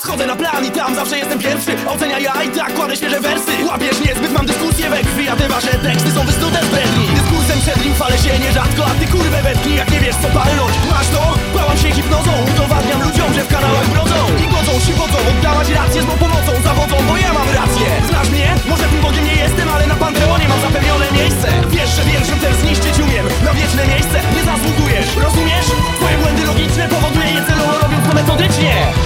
Schodzę na plan i tam zawsze jestem pierwszy. Ocenia ja i tak kładę świeże wersy. Łapiesz niezbyt, mam dyskusję we krwi A te wasze teksty są wysnute z bredni Dyskursem przed nim fale się nierzadko A ty kurwę wetknij, jak nie wiesz co palnąć. Masz to? Bałam się hipnozą Udowadniam ludziom, że w kanałach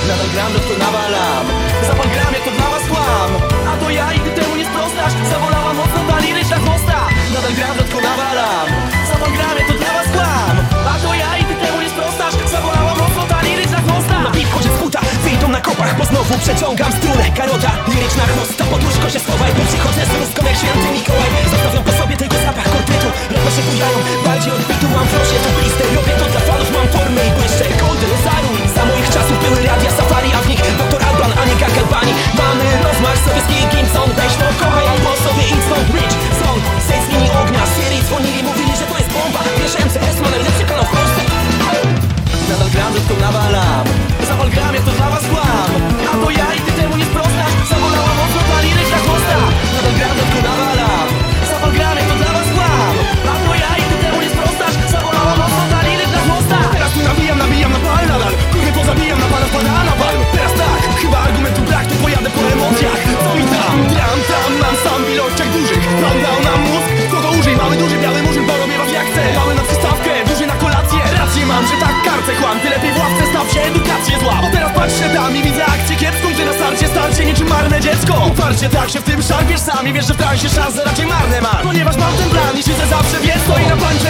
Nadal gram, to nawalam. Zapal gram, jak to dla was kłam. A to ja i ty temu nie sprostasz Zawolała mocno ryż na chłosta. Nadal gram, to nawalam. Zapal gram, jak to dla was kłam. A to ja i ty temu nie sprostasz Zawolała mocno ryż na chłosta. Na pip chodzę z buta, wyjdą na kopach Bo znowu przeciągam strunę. Karota, liryczna chłosta Pod łóżko się schowaj, bo przychodzę z ruską jak święty Mikołaj. Zostawiam po sobie tylko zapach kortytu. Ledwo się bujają, bardziej odbitu Mam w rosie to listę, robię to dla ilościach dużych Pan dał nam mózg, kogo użyj? Mamy duży biały murzyn, bo jak chcę. Mały na przystawkę, duży na kolację. Rację mam, że tak kartę kłam. Ty lepiej w ławce staw się, edukację zła Bo teraz patrzę tam i widzę akcję kiepską Ty na starcie starcie niczym marne dziecko. Uparcie tak się w tym szarpiesz sami Wiesz, że w transie szanse raczej marne masz. Ponieważ mam ten plan i siedzę zawsze wiesz to I na plancze